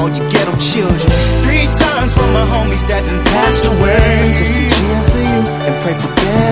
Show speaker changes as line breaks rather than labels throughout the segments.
all you ghetto children. Three times for my homies that done passed away. Take some cheer for you and pray for them.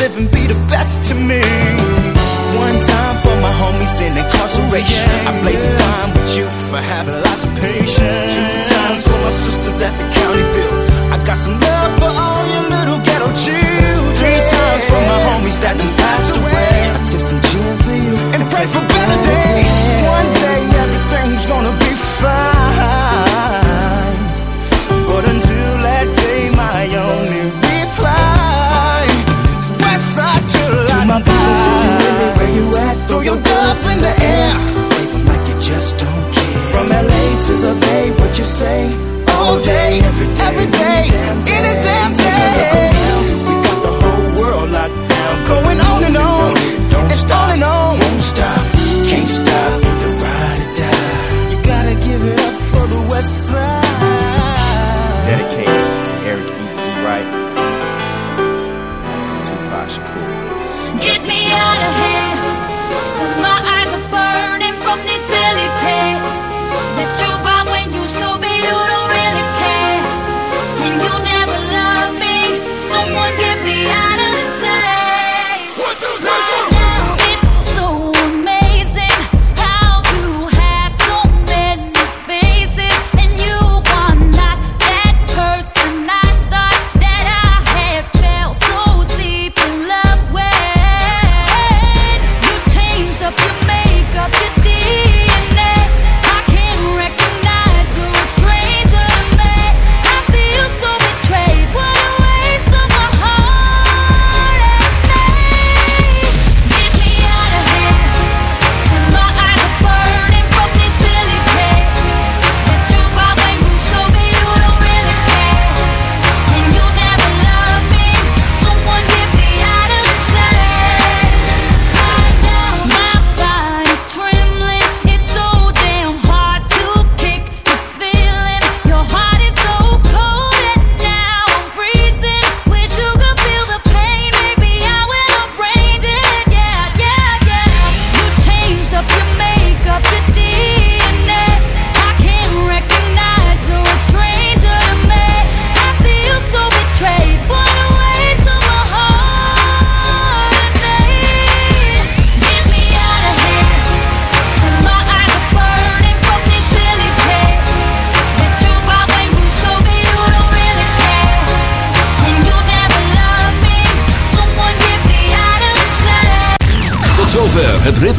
living.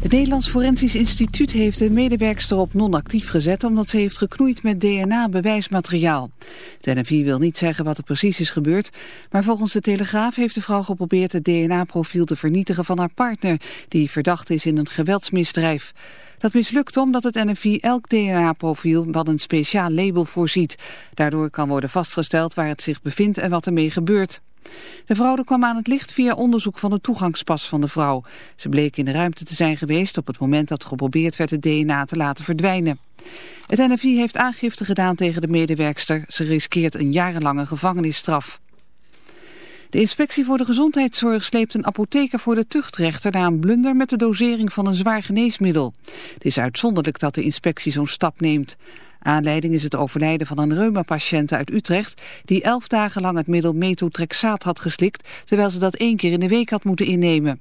Het Nederlands Forensisch Instituut heeft de medewerkster op non-actief gezet... omdat ze heeft geknoeid met DNA-bewijsmateriaal. Het NFI wil niet zeggen wat er precies is gebeurd... maar volgens de Telegraaf heeft de vrouw geprobeerd het DNA-profiel te vernietigen van haar partner... die verdacht is in een geweldsmisdrijf. Dat mislukt omdat het NFI elk DNA-profiel wat een speciaal label voorziet. Daardoor kan worden vastgesteld waar het zich bevindt en wat ermee gebeurt. De fraude kwam aan het licht via onderzoek van de toegangspas van de vrouw. Ze bleek in de ruimte te zijn geweest op het moment dat geprobeerd werd het DNA te laten verdwijnen. Het NFI heeft aangifte gedaan tegen de medewerkster. Ze riskeert een jarenlange gevangenisstraf. De inspectie voor de gezondheidszorg sleept een apotheker voor de tuchtrechter na een blunder met de dosering van een zwaar geneesmiddel. Het is uitzonderlijk dat de inspectie zo'n stap neemt. Aanleiding is het overlijden van een reumapatiënt uit Utrecht... die elf dagen lang het middel metotrexaat had geslikt... terwijl ze dat één keer in de week had moeten innemen.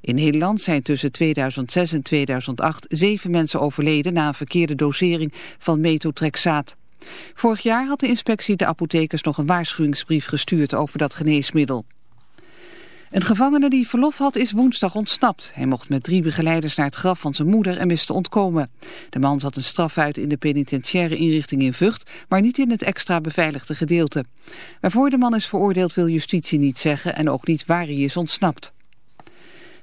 In Nederland zijn tussen 2006 en 2008 zeven mensen overleden... na een verkeerde dosering van metotrexaat. Vorig jaar had de inspectie de apothekers nog een waarschuwingsbrief gestuurd over dat geneesmiddel. Een gevangene die verlof had is woensdag ontsnapt. Hij mocht met drie begeleiders naar het graf van zijn moeder en wist te ontkomen. De man zat een straf uit in de penitentiaire inrichting in Vught, maar niet in het extra beveiligde gedeelte. Waarvoor de man is veroordeeld wil justitie niet zeggen en ook niet waar hij is ontsnapt.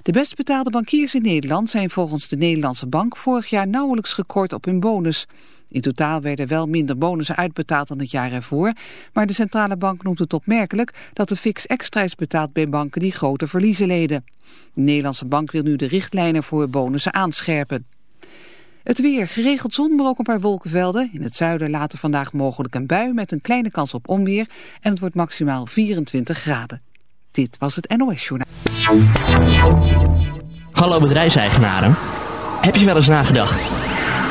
De best betaalde bankiers in Nederland zijn volgens de Nederlandse bank vorig jaar nauwelijks gekort op hun bonus. In totaal werden wel minder bonussen uitbetaald dan het jaar ervoor, maar de centrale bank noemt het opmerkelijk dat de fix extra is betaald bij banken die grote verliezen leden. De Nederlandse bank wil nu de richtlijnen voor bonussen aanscherpen. Het weer, geregeld zon, maar ook een paar wolkenvelden. In het zuiden later vandaag mogelijk een bui met een kleine kans op onweer en het wordt maximaal 24 graden. Dit was het NOS Journaal.
Hallo bedrijfseigenaren. Heb je wel eens nagedacht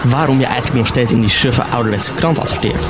waarom je eigenlijk nog steeds in die suffe ouderwetse krant adverteert?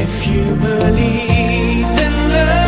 If you believe in love.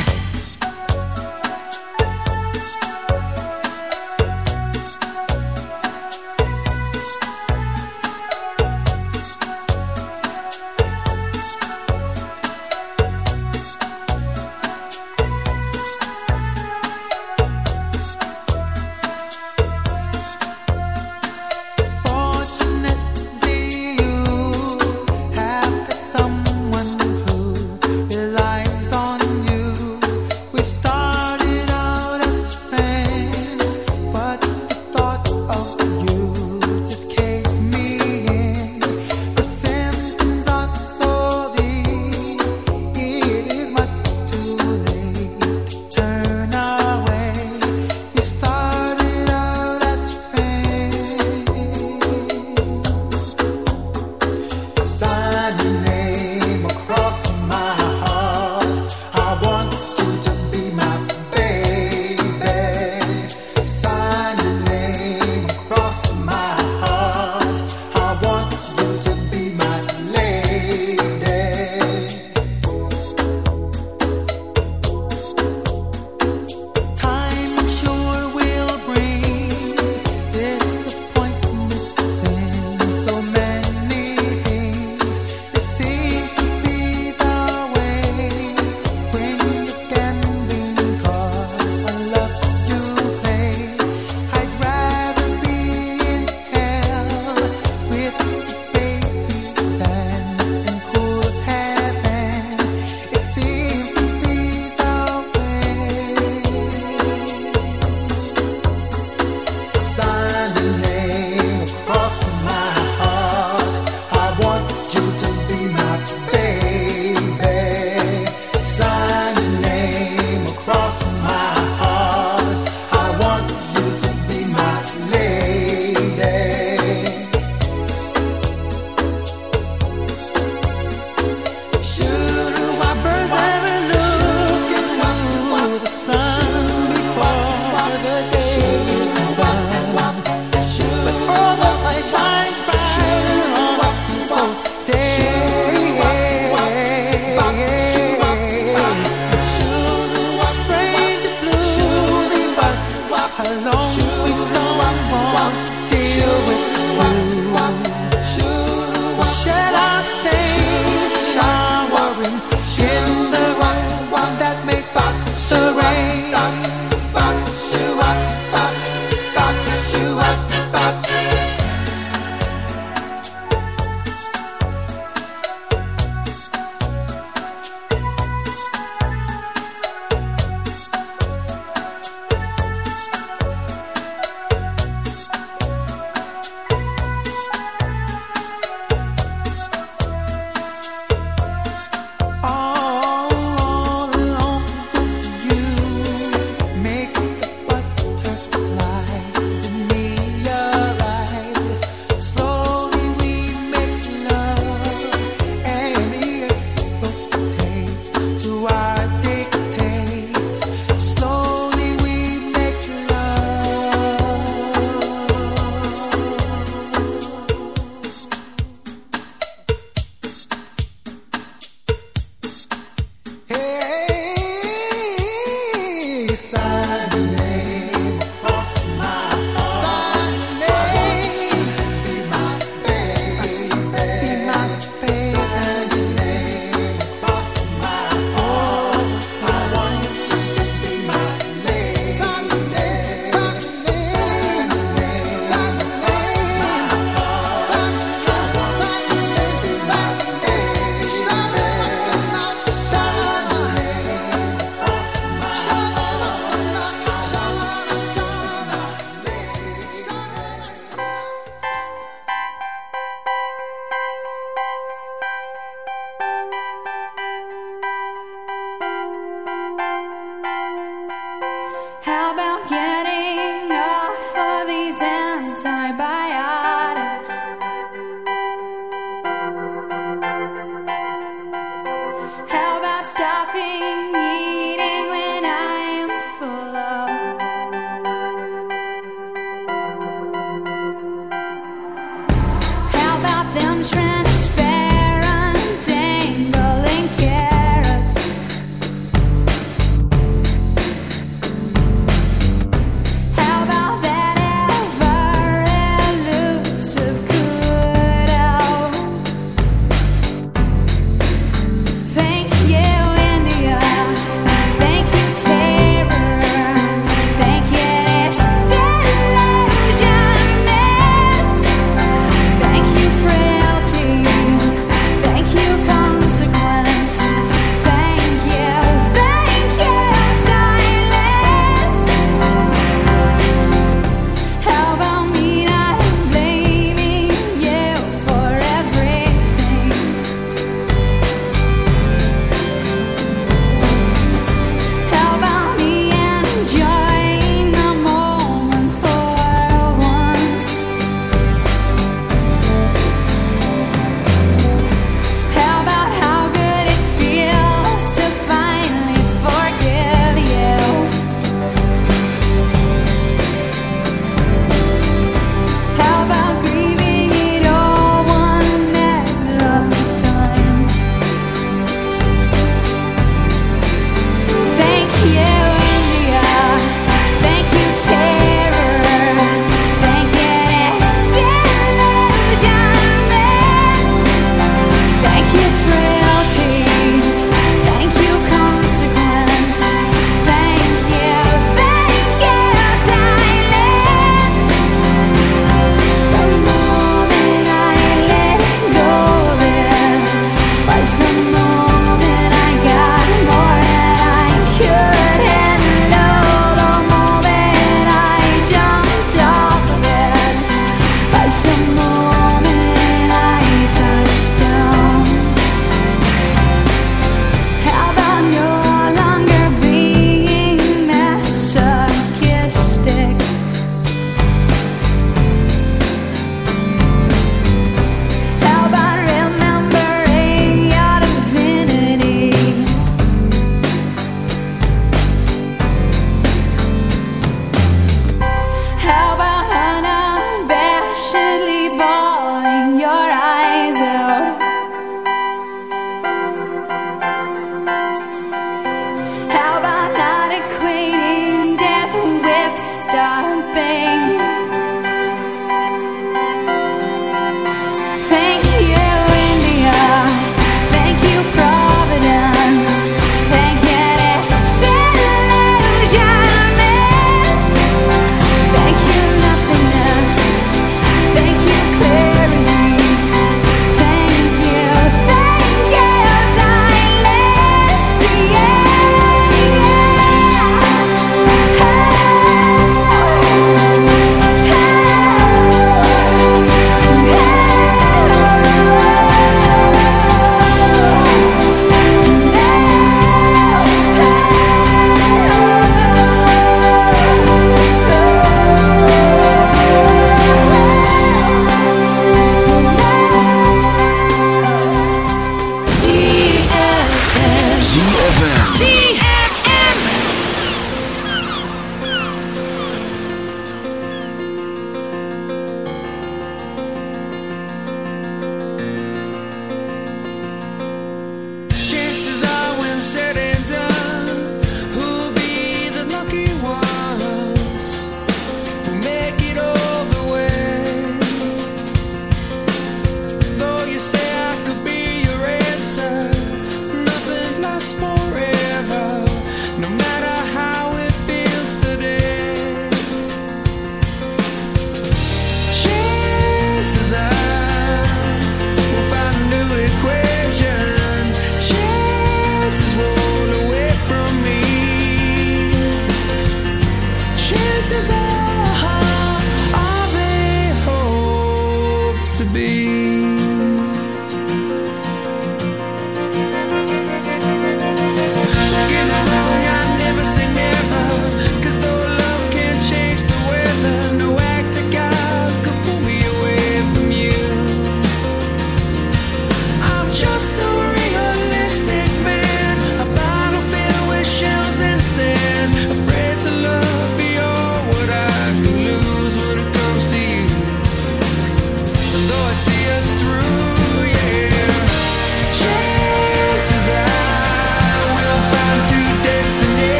time
by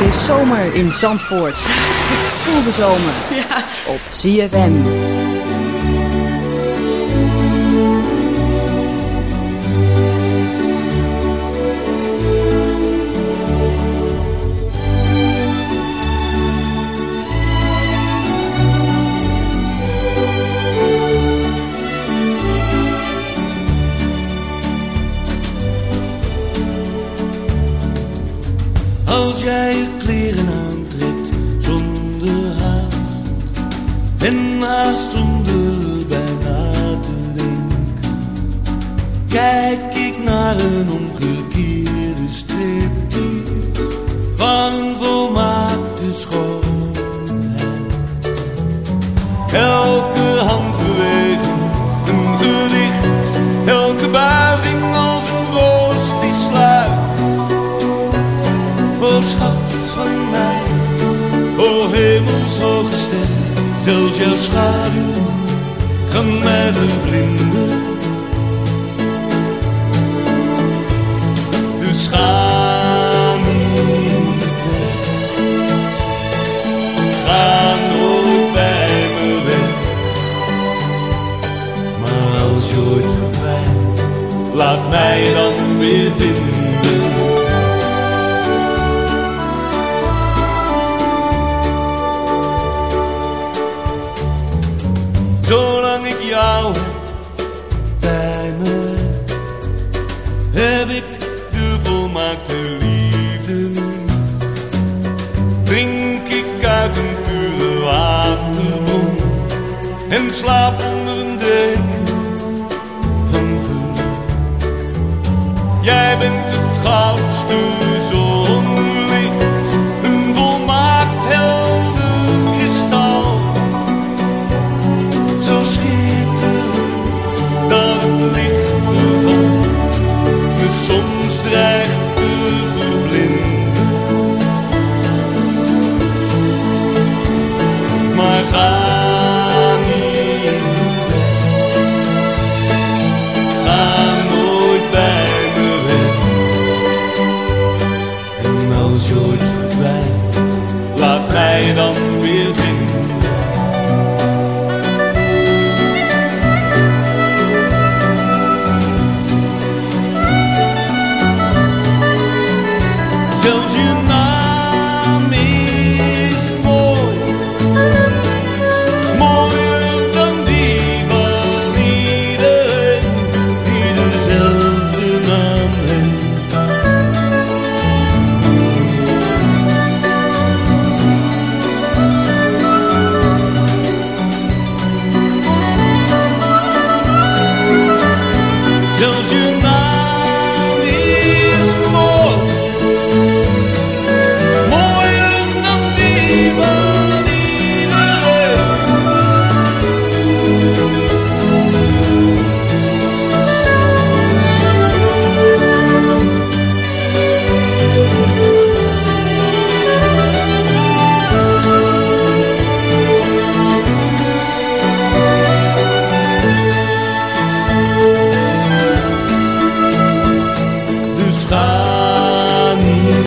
Het is zomer in Zandvoort. De zomer ja. op ZFM.